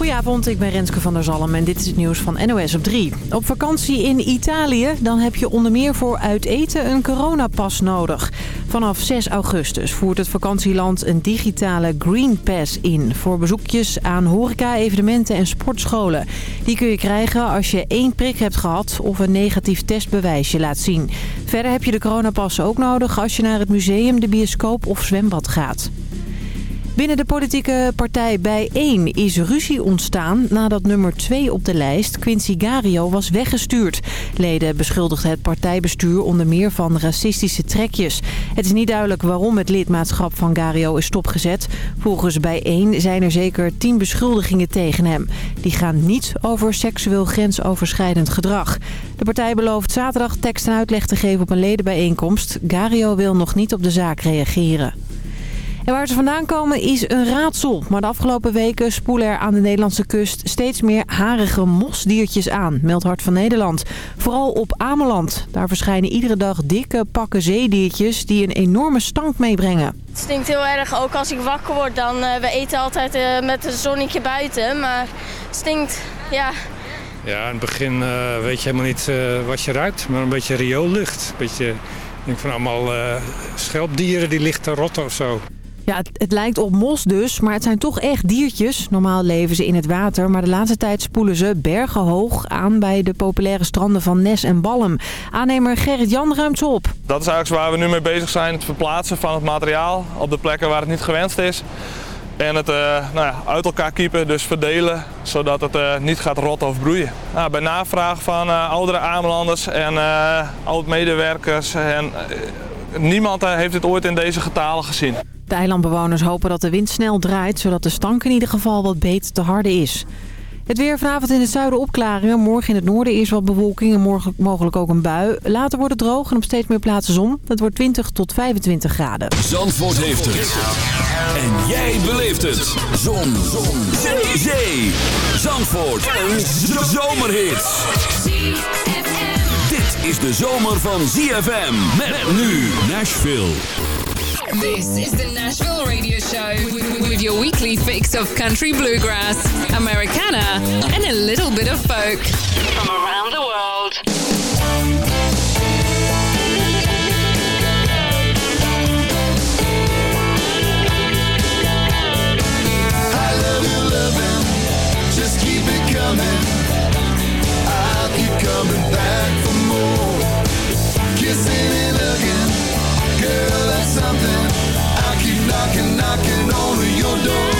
Goedenavond, ik ben Renske van der Zalm en dit is het nieuws van NOS op 3. Op vakantie in Italië, dan heb je onder meer voor uit eten een coronapas nodig. Vanaf 6 augustus voert het vakantieland een digitale Green Pass in... voor bezoekjes aan horeca, evenementen en sportscholen. Die kun je krijgen als je één prik hebt gehad of een negatief testbewijsje laat zien. Verder heb je de coronapas ook nodig als je naar het museum, de bioscoop of zwembad gaat. Binnen de politieke partij Bij1 is ruzie ontstaan nadat nummer 2 op de lijst, Quincy Gario, was weggestuurd. Leden beschuldigden het partijbestuur onder meer van racistische trekjes. Het is niet duidelijk waarom het lidmaatschap van Gario is stopgezet. Volgens Bij1 zijn er zeker 10 beschuldigingen tegen hem. Die gaan niet over seksueel grensoverschrijdend gedrag. De partij belooft zaterdag tekst en uitleg te geven op een ledenbijeenkomst. Gario wil nog niet op de zaak reageren. En waar ze vandaan komen is een raadsel. Maar de afgelopen weken spoelen er aan de Nederlandse kust steeds meer harige mosdiertjes aan, meldt Hart van Nederland. Vooral op Ameland. Daar verschijnen iedere dag dikke pakken zeediertjes die een enorme stank meebrengen. Het stinkt heel erg, ook als ik wakker word dan, uh, we eten altijd uh, met een zonnetje buiten, maar het stinkt, ja... Ja, in het begin uh, weet je helemaal niet uh, wat je ruikt, maar een beetje rioollucht. Een beetje, ik denk van allemaal uh, schelpdieren die lichten rotten of zo. Ja, het, lijkt op mos dus, maar het zijn toch echt diertjes. Normaal leven ze in het water, maar de laatste tijd spoelen ze bergen hoog aan bij de populaire stranden van Nes en Balm. Aannemer Gerrit Jan ruimt ze op. Dat is eigenlijk waar we nu mee bezig zijn, het verplaatsen van het materiaal op de plekken waar het niet gewenst is. En het uh, nou ja, uit elkaar kiepen, dus verdelen, zodat het uh, niet gaat rotten of broeien. Nou, bij navraag van uh, oudere Amelanders en oud-medewerkers, en niemand heeft dit ooit in deze getalen gezien. De eilandbewoners hopen dat de wind snel draait, zodat de stank in ieder geval wat beter te harde is. Het weer vanavond in het zuiden opklaringen. Morgen in het noorden is wat bewolking en morgen mogelijk ook een bui. Later wordt het droog en op steeds meer plaatsen zon. Het wordt 20 tot 25 graden. Zandvoort heeft het. En jij beleeft het. Zon. zon. Zee. Zee. Zandvoort. Een zomerhit. Dit is de zomer van ZFM. Met nu Nashville. This is the Nashville Radio Show with your weekly fix of country bluegrass, Americana, and a little bit of folk from around the world. I love you, loving, just keep it coming. I'll keep coming back for more. Kissing knocking, on your door.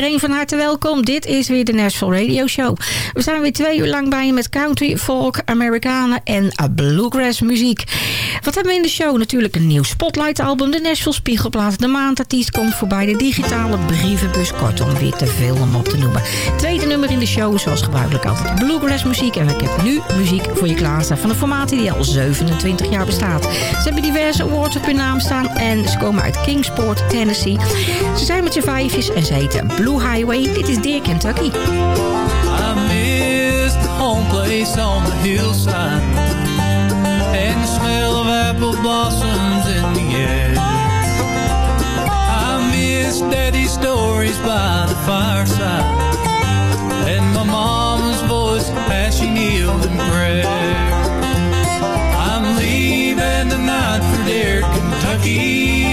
Iedereen van harte welkom. Dit is weer de Nashville Radio Show. We zijn weer twee uur lang bij je met country, folk, Amerikanen en bluegrass muziek. Wat hebben we in de show? Natuurlijk een nieuw Spotlight album, de Nashville Spiegelplaat. De maandartiest komt voorbij, de digitale brievenbus. Kortom, weer te veel om op te noemen. Tweede nummer in de show, zoals gebruikelijk altijd bluegrass muziek. En ik heb nu muziek voor je klaarstaan van een formatie die al 27 jaar bestaat. Ze hebben diverse awards op hun naam staan en ze komen uit Kingsport, Tennessee. Ze zijn met z'n vijfjes en ze heten Blue Highway. Dit is Deer Kentucky. I miss home place on the hillside apple blossoms in the air. I miss daddy's stories by the fireside And my mama's voice as she kneeled in prayer. I'm leaving tonight for dear Kentucky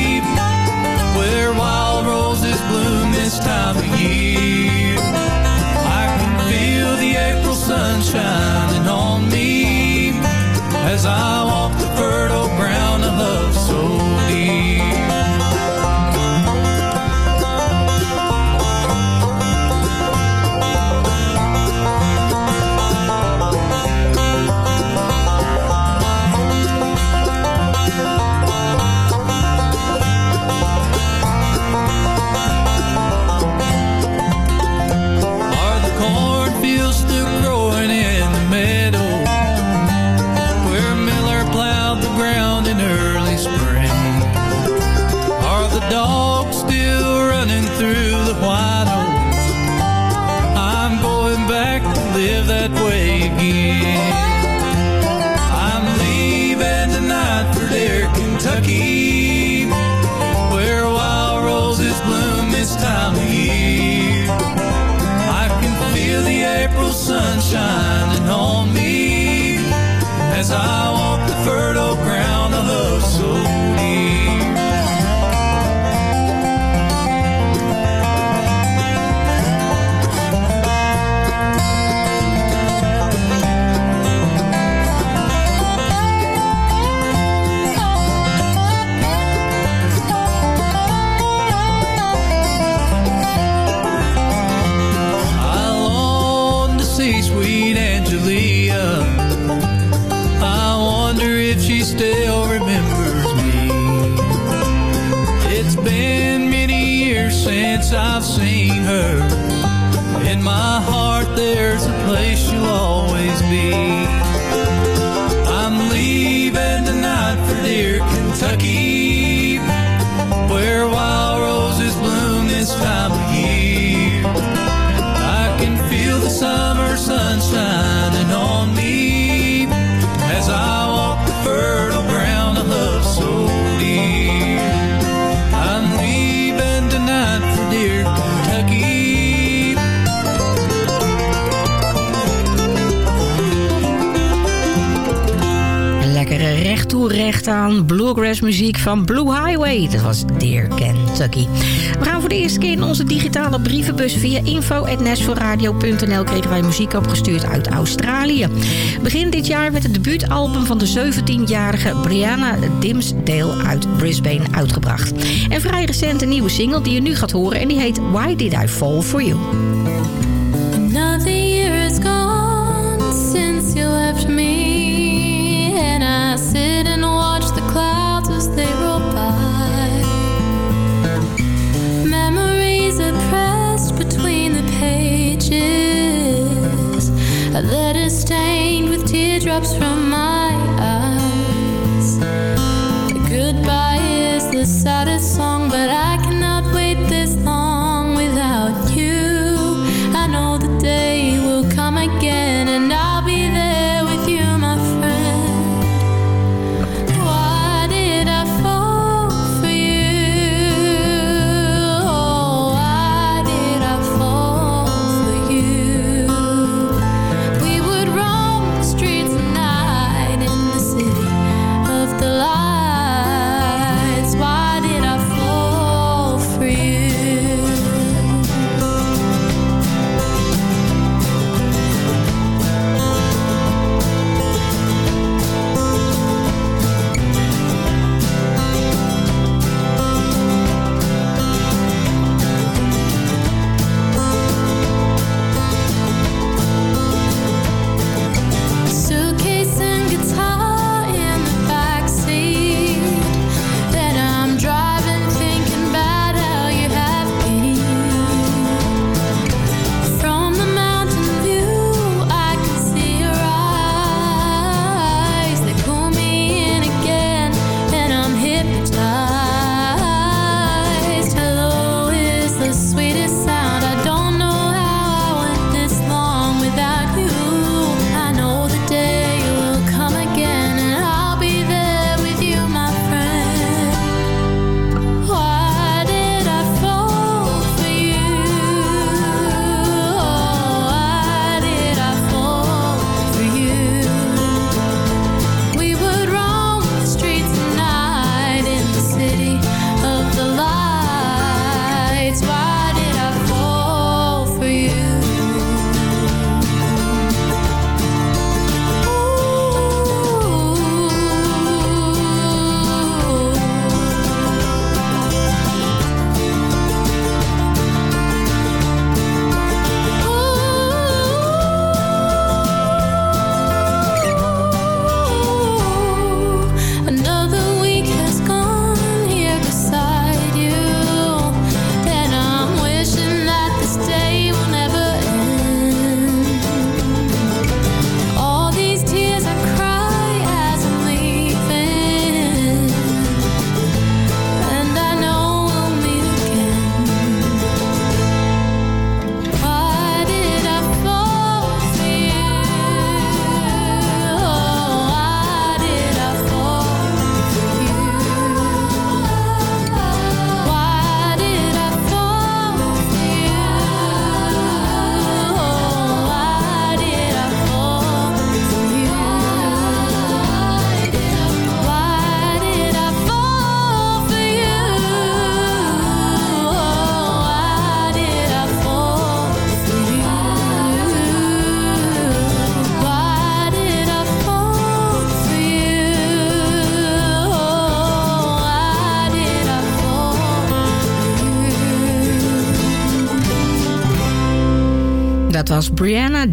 van Blue Highway. Dat was Dear Kentucky. We gaan voor de eerste keer in onze digitale brievenbus via info.nashvilleradio.nl kregen wij muziek opgestuurd uit Australië. Begin dit jaar werd het debuutalbum van de 17-jarige Brianna Dimsdale uit Brisbane uitgebracht. En vrij recent een nieuwe single die je nu gaat horen en die heet Why Did I Fall For You. A letter stained with teardrops from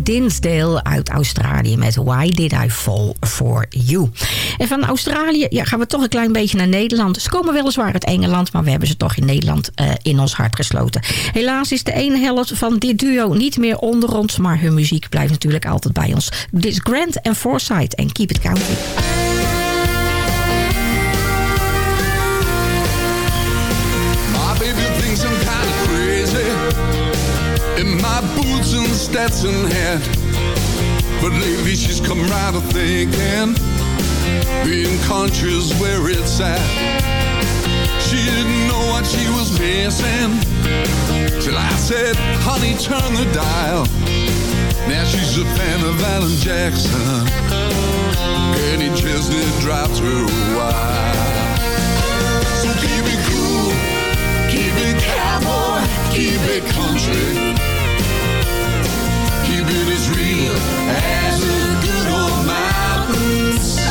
Dinsdale uit Australië met Why Did I Fall For You. En van Australië ja, gaan we toch een klein beetje naar Nederland. Ze komen weliswaar uit Engeland, maar we hebben ze toch in Nederland uh, in ons hart gesloten. Helaas is de ene helft van dit duo niet meer onder ons, maar hun muziek blijft natuurlijk altijd bij ons. Dit is Grant and Forsyth en Keep It Counting. Stetson hat. But lately she's come right of thinking, being country's where it's at. She didn't know what she was missing, till I said, honey, turn the dial. Now she's a fan of Alan Jackson, Kenny Chesney drops her wild. So keep it cool, keep it cowboy, keep it country as a good old mountain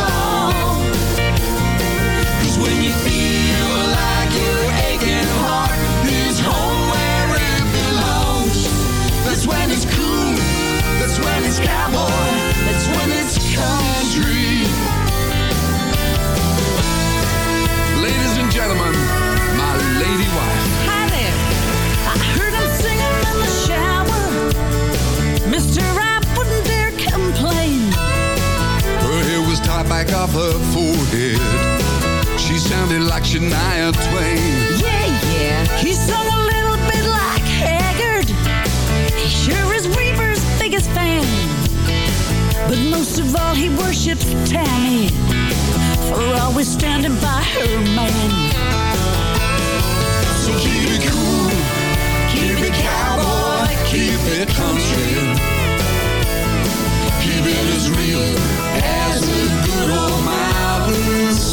her forehead. She sounded like Shania Twain. Yeah, yeah. He sung a little bit like Haggard. He sure is Weaver's biggest fan. But most of all, he worships Tammy for always standing by her man. So keep it cool, keep it cowboy, keep it country as real as the good old mountains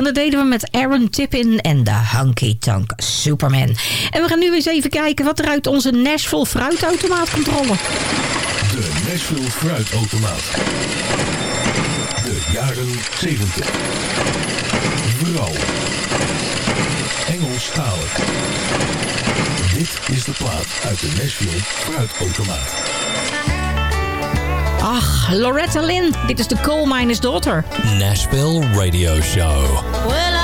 En dat deden we met Aaron Tippin en de Hunky Tank Superman. En we gaan nu eens even kijken wat er uit onze Nashville fruitautomaat komt rollen. De Nashville fruitautomaat. De jaren 70. Vrouw. Engelstalig. Dit is de plaat uit de Nashville fruitautomaat. Ach, Loretta Lynn. Dit is de Coal Miner's Daughter. Nashville Radio Show. Well,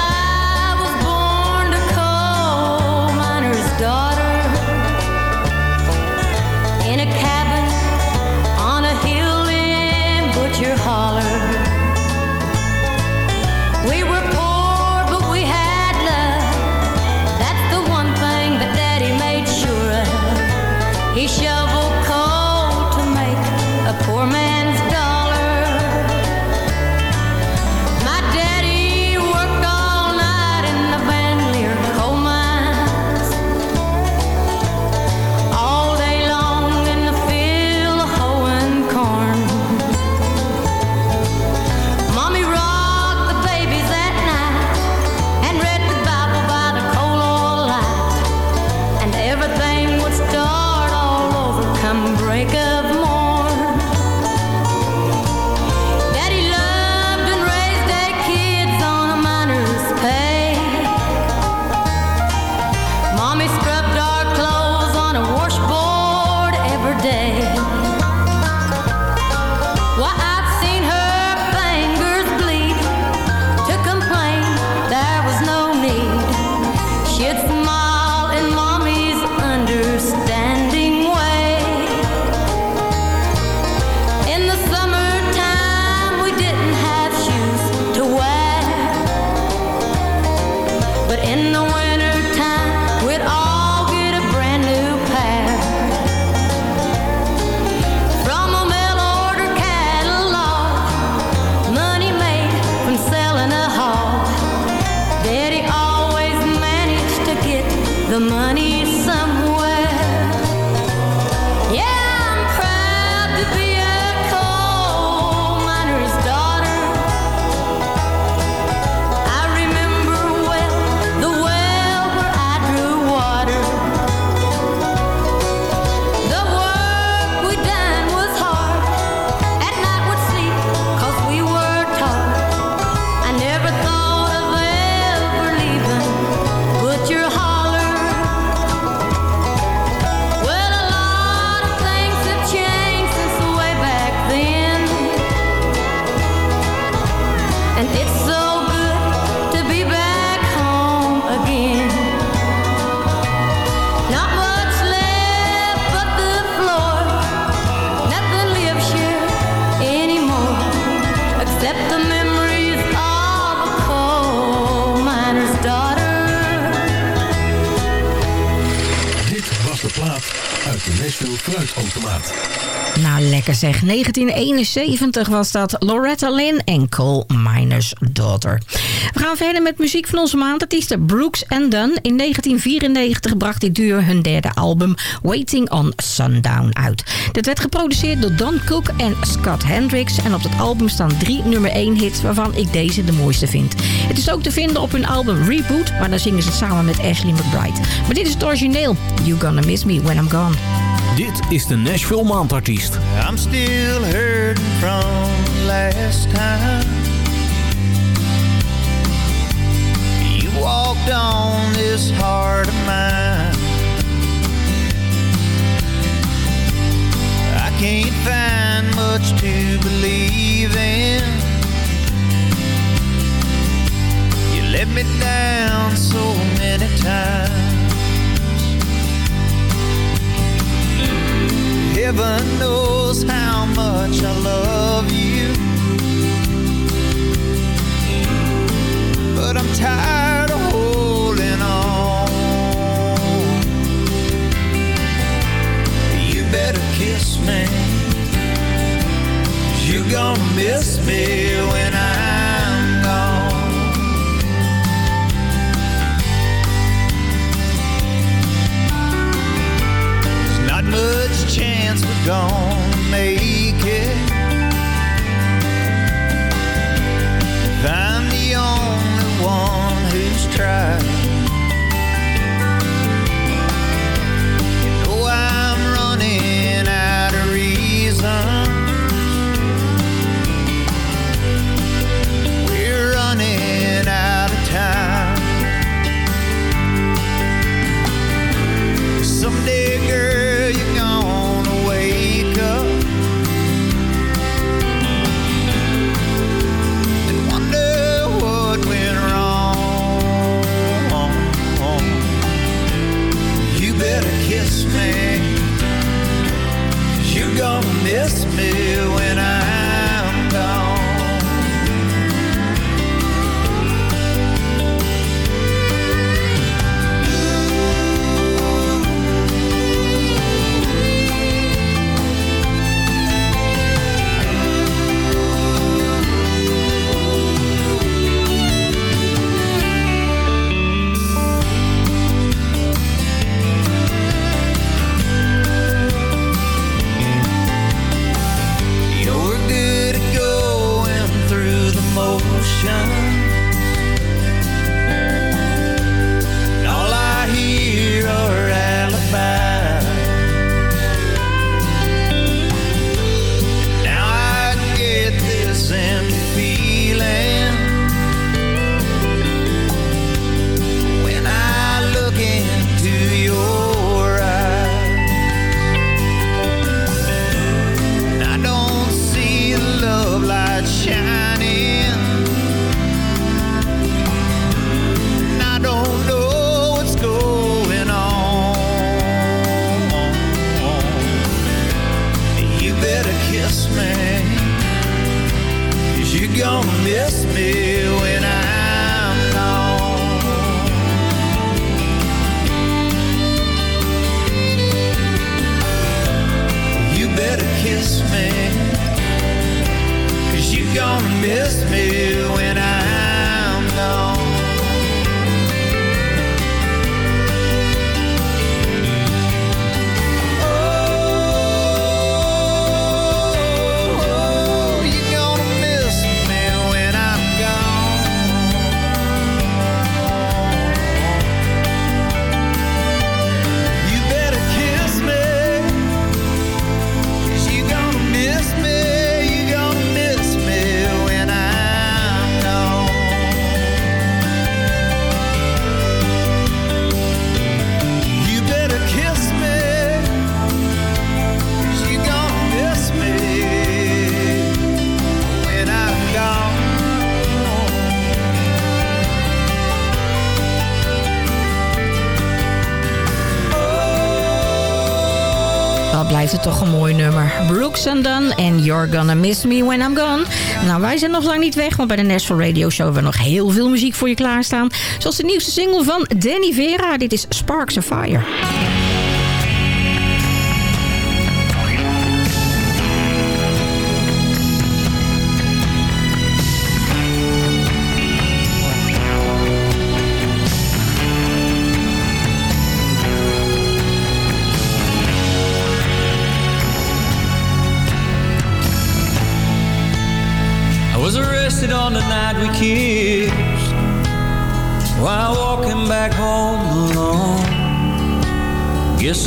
zeg. 1971 was dat Loretta Lynn en Coal Miner's Daughter. We gaan verder met muziek van onze maandartiesten Brooks and Dunn. In 1994 bracht dit duo hun derde album Waiting on Sundown uit. Dit werd geproduceerd door Don Cook en Scott Hendricks. En op dat album staan drie nummer 1 hits waarvan ik deze de mooiste vind. Het is ook te vinden op hun album Reboot, maar dan zingen ze samen met Ashley McBride. Maar dit is het origineel. You Gonna Miss Me When I'm Gone. Dit is de Nashville Maandartiest. I'm still hurting from last time. You walked on this heart of mine. I can't find much to believe in. You let me down so many times. Heaven knows how much I love you. But I'm tired of holding on. You better kiss me. you you're gonna miss me when You're Gonna Miss Me When I'm Gone. Nou, wij zijn nog lang niet weg, want bij de Nashville Radio Show hebben we nog heel veel muziek voor je klaarstaan. Zoals de nieuwste single van Danny Vera. Dit is Sparks of Fire.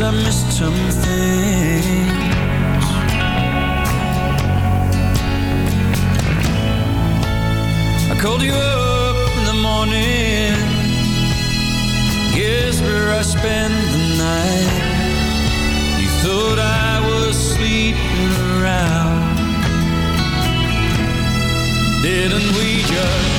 I missed some things. I called you up in the morning. Guess where I spent the night. You thought I was sleeping around. Didn't we just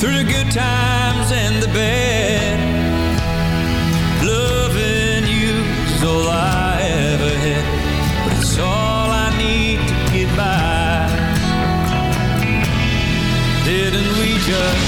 through the good times and the bad. Loving you's all I ever had, but it's all I need to get by. Didn't we just?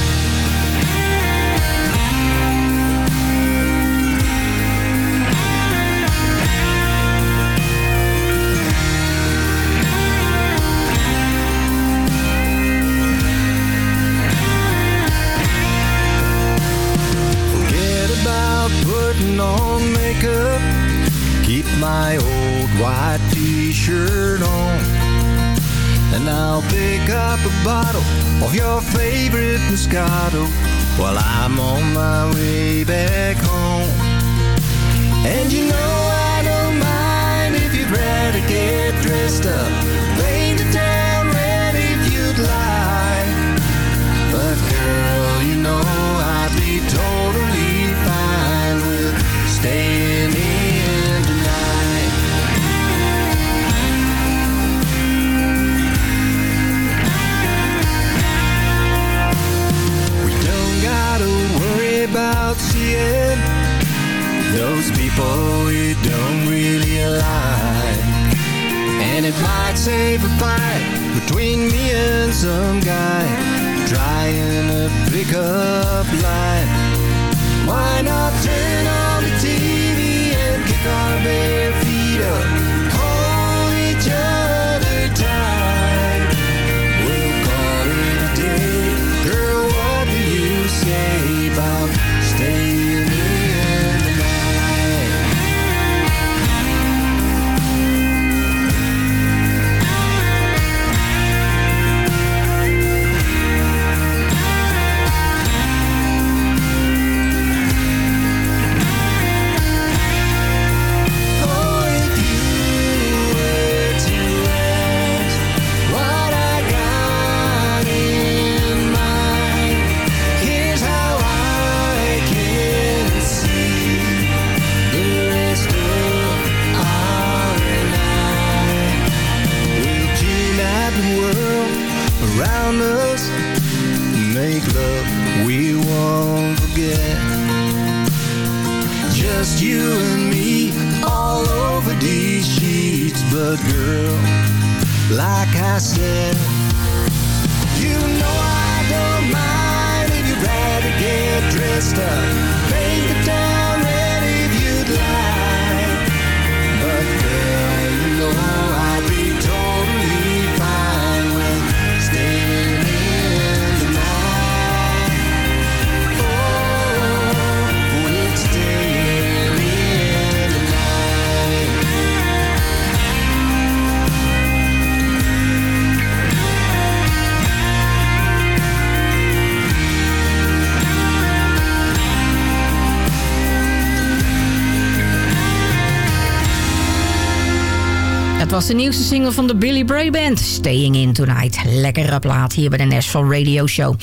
De nieuwste single van de Billy Bray Band. Staying in Tonight. Lekkere plaat hier bij de Nashville Radio Show.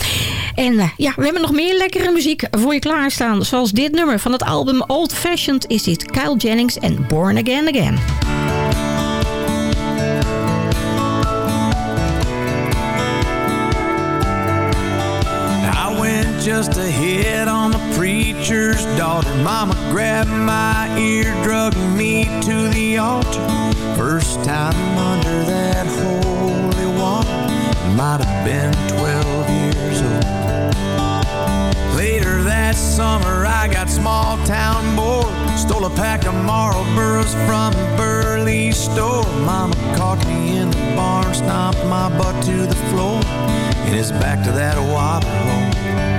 En eh, ja, we hebben nog meer lekkere muziek voor je klaarstaan. Zoals dit nummer van het album Old Fashioned is dit Kyle Jennings en Born Again Again. Just a hit on the preacher's daughter. Mama grabbed my ear, drugged me to the altar. First time under that holy water, might have been 12 years old. Later that summer, I got small town bored. Stole a pack of Marlboros from Burley store. Mama caught me in the barn, stomped my butt to the floor. And it's back to that water hole.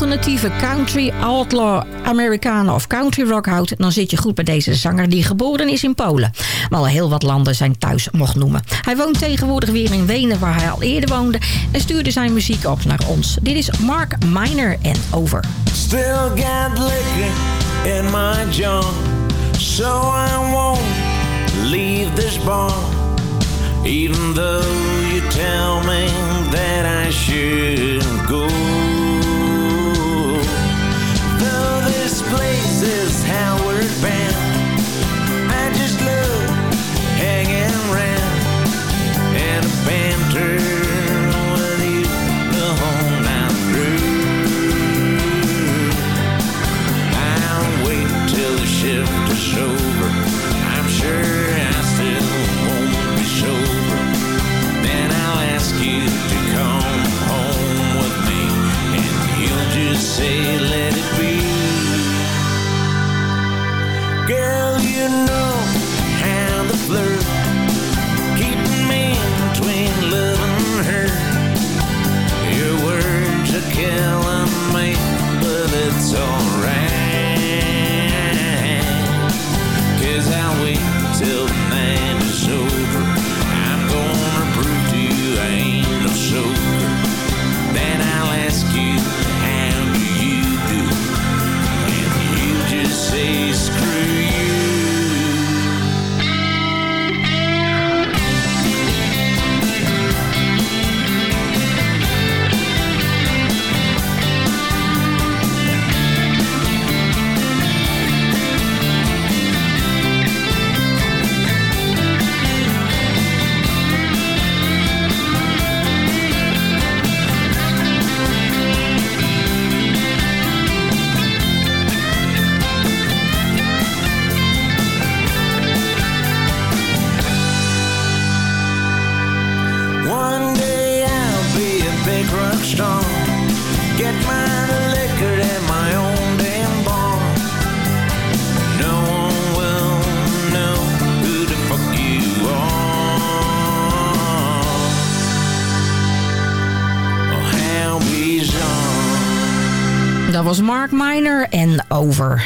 Alternatieve country, outlaw, Amerikanen of country rock houdt... dan zit je goed bij deze zanger die geboren is in Polen. Maar al heel wat landen zijn thuis mocht noemen. Hij woont tegenwoordig weer in Wenen waar hij al eerder woonde... en stuurde zijn muziek op naar ons. Dit is Mark Miner en Over. Still got in my so I won't leave this bar. Even though you tell me that I shouldn't go. places.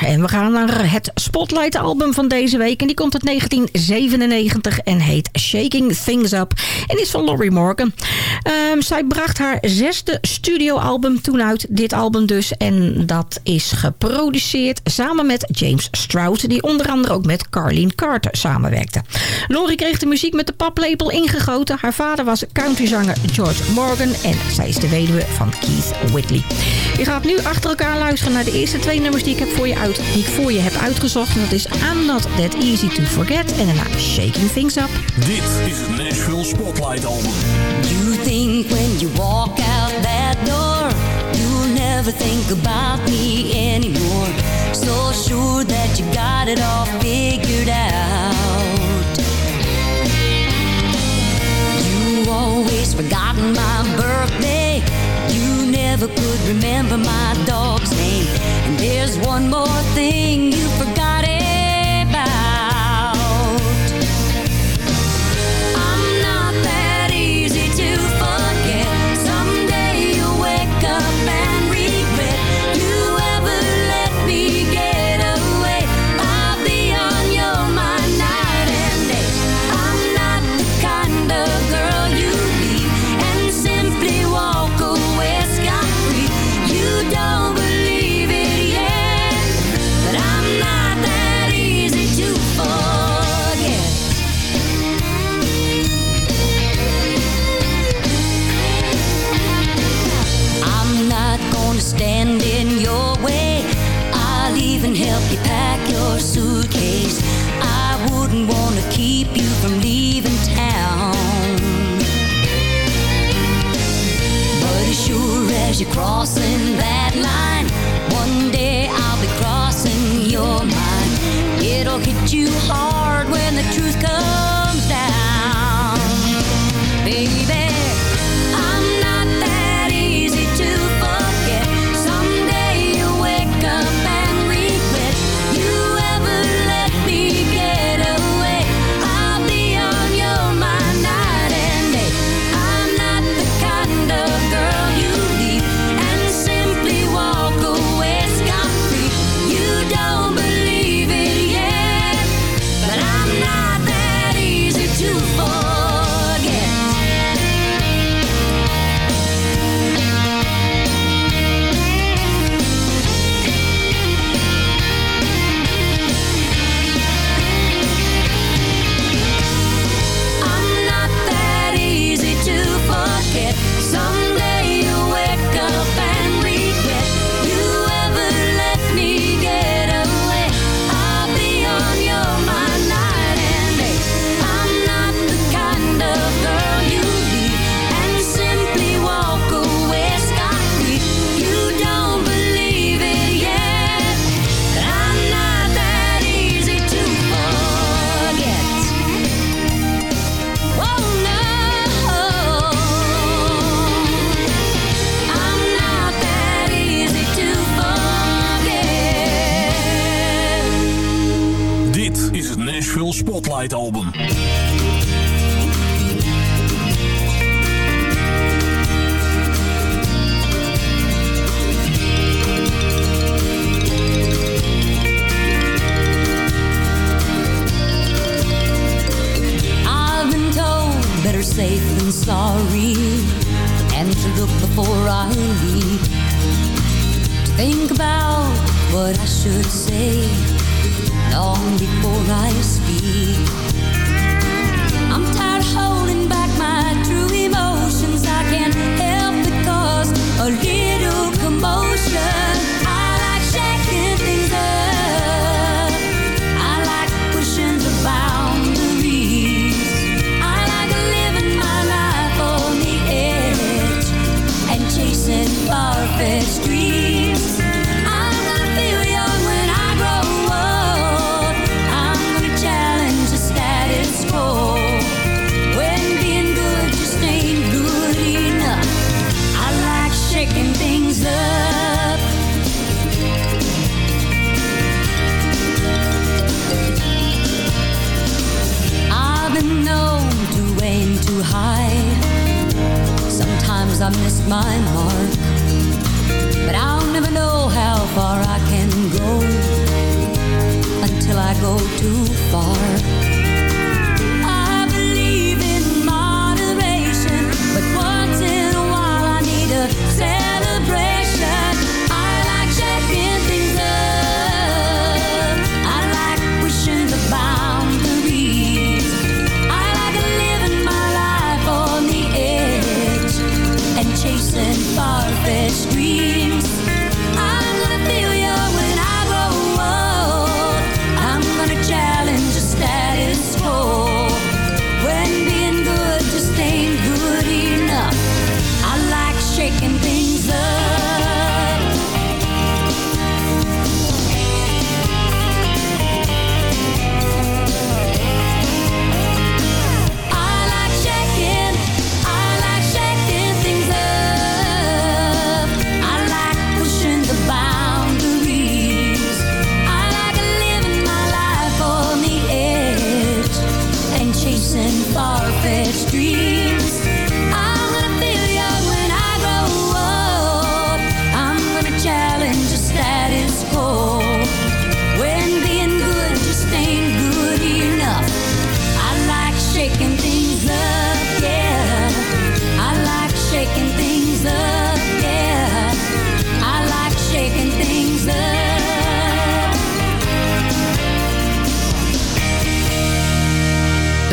En we gaan naar het Spotlight album van deze week. En die komt uit 1997 en heet Shaking Things Up. En is van Laurie Morgan. Um, zij bracht haar zesde studioalbum toen uit. Dit album dus. En dat is geproduceerd samen met James Stroud. Die onder andere ook met Carleen Carter samenwerkte. Laurie kreeg de muziek met de paplepel ingegoten. Haar vader was countryzanger George Morgan. En zij is de weduwe van Keith Whitley. Je gaat nu achter elkaar luisteren naar de eerste twee nummers die ik, heb voor je uit, die ik voor je heb uitgezonden. En dat is I'm Not That Easy To Forget. En daarna Shaking Things Up. Dit is het Nashville Spotlight Album. You think when you walk out that door. You'll never think about me anymore. So sure that you got it all figured out. You always forgotten my birthday. You never could remember my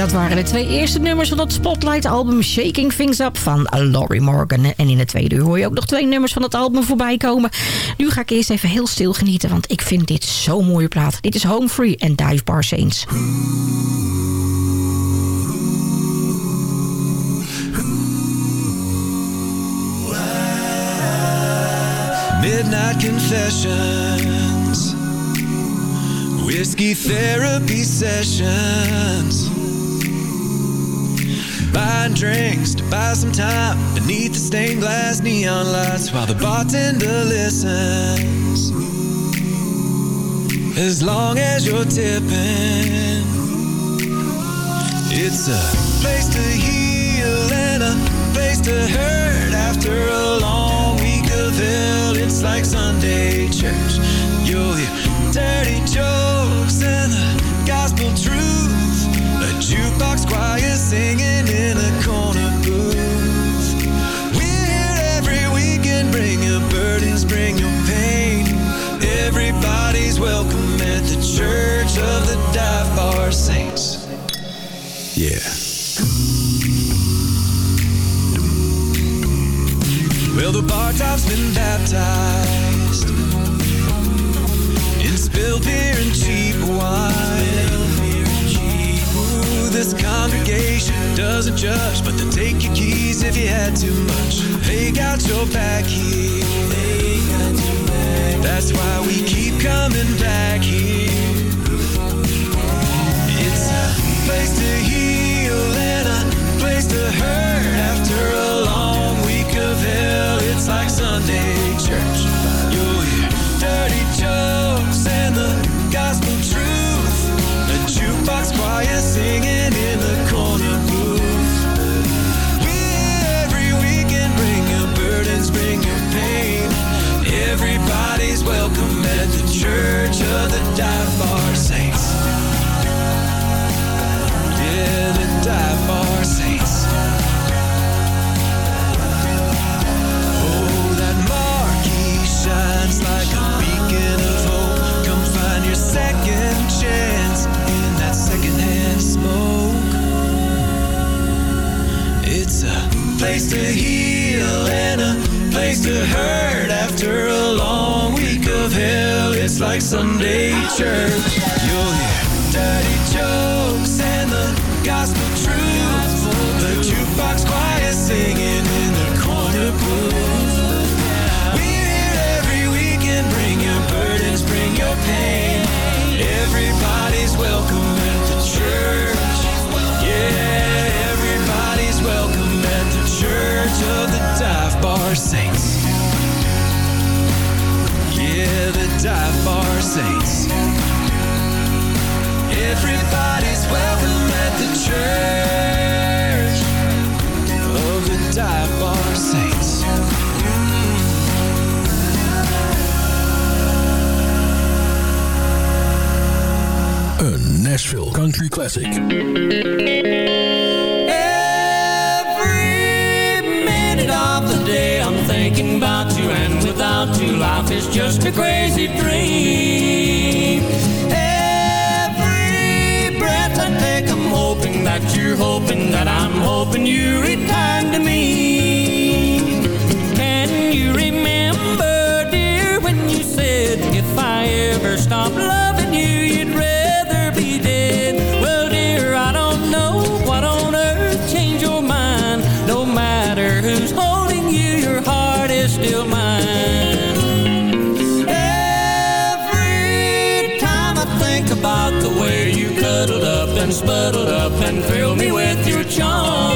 Dat waren de twee eerste nummers van het Spotlight-album Shaking Things Up van Laurie Morgan. En in de tweede uur hoor je ook nog twee nummers van het album voorbij komen. Nu ga ik eerst even heel stil genieten, want ik vind dit zo'n mooie plaat. Dit is Home Free en Dive Bar Saints. Midnight confessions, whiskey therapy sessions, buying drinks to buy some time beneath the stained glass neon lights while the bartender listens. As long as you're tipping, it's a place to heal and a place to hurt after a long week of hell. It's like Sunday church. You'll hear dirty jokes and the gospel truth. Jukebox choir singing in a corner booth. We're here every weekend. Bring your burdens, bring your pain. Everybody's welcome at the Church of the Dive Bar Saints. Yeah. Well, the bar top's been baptized in spilled beer and cheap wine. This congregation doesn't judge, but they take your keys if you had too much. They got your back here. That's why we keep coming back here. dream. Life is just a crazy dream. Every breath I take I'm hoping that you're hoping That I'm hoping you return to me. Can you remember, dear, when you said If I ever stop loving show.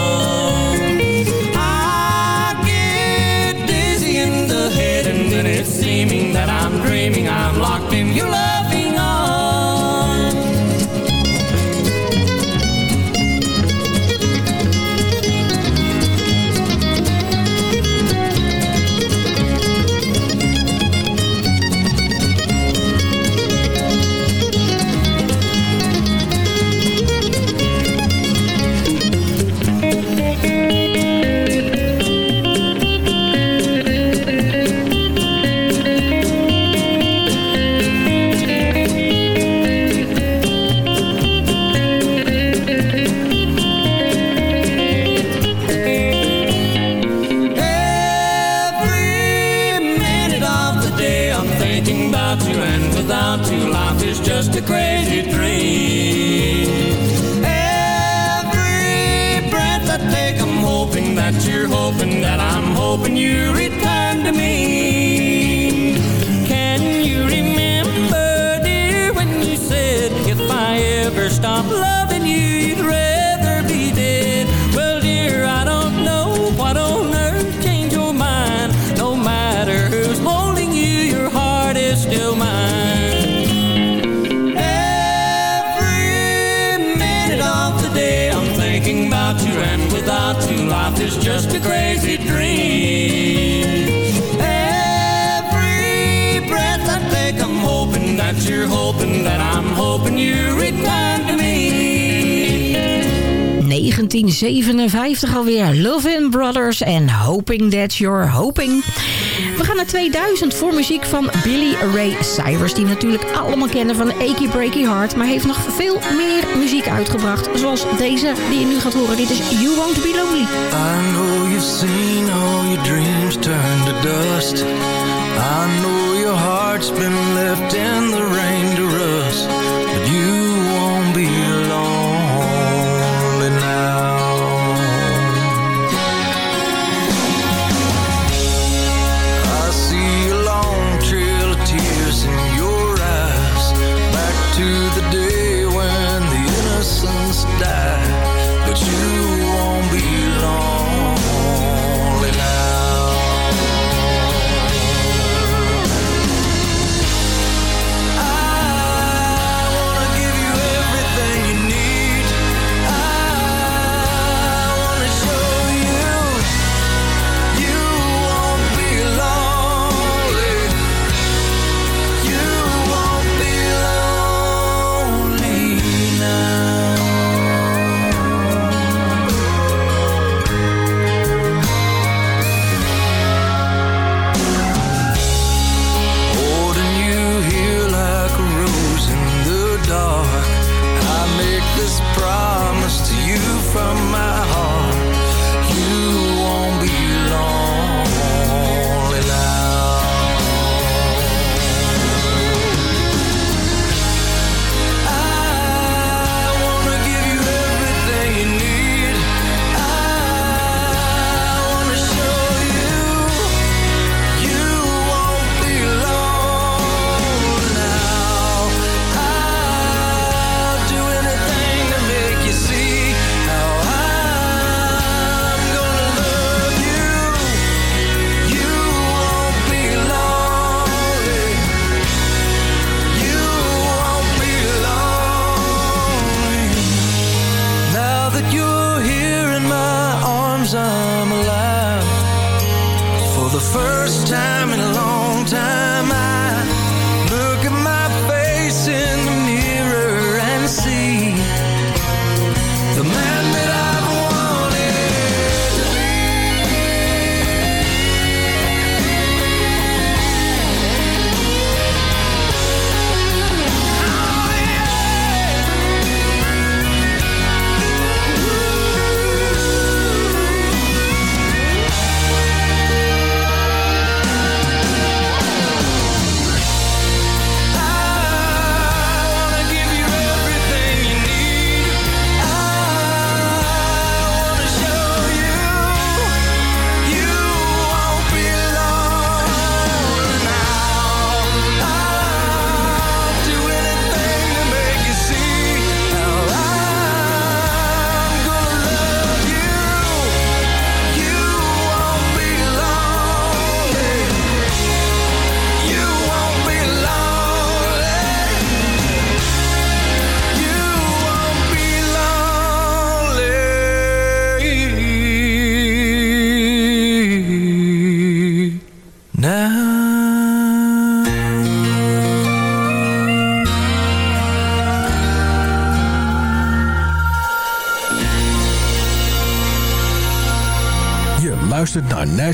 was just a crazy dream. Every breath I take, I'm hoping that you're hoping that I'm hoping you return 1957 alweer. Lovin' Brothers And Hoping That You're Hoping. We gaan naar 2000 voor muziek van Billy Ray Cyrus. Die natuurlijk allemaal kennen van Achy Breaky Heart. Maar heeft nog veel meer muziek uitgebracht. Zoals deze die je nu gaat horen. Dit is You Won't Be Lonely. I know you've seen all your dreams turn to dust. I know your heart's been left in the rain to rust.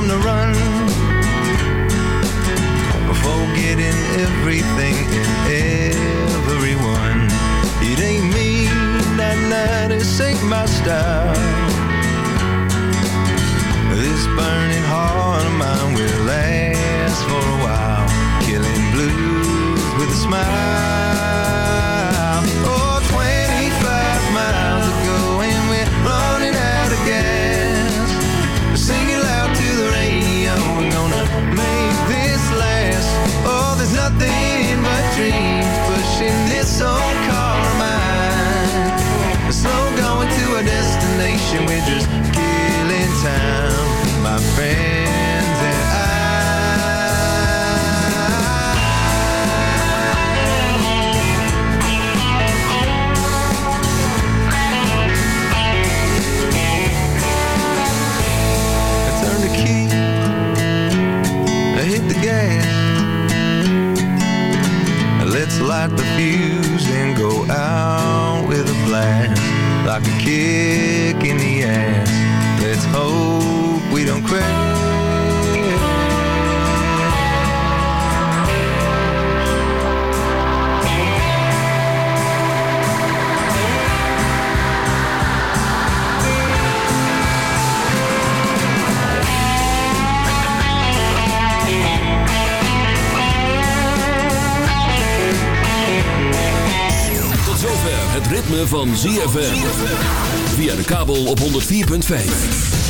Time to run. Forgetting everything and everyone. It ain't me, that night, it ain't my style. This burning heart of mine will last for a while. Killing blues with a smile. Kick in the ass. Let's hope we don't crash. Tot zover het ritme van ZFM. Via de kabel op 104.5.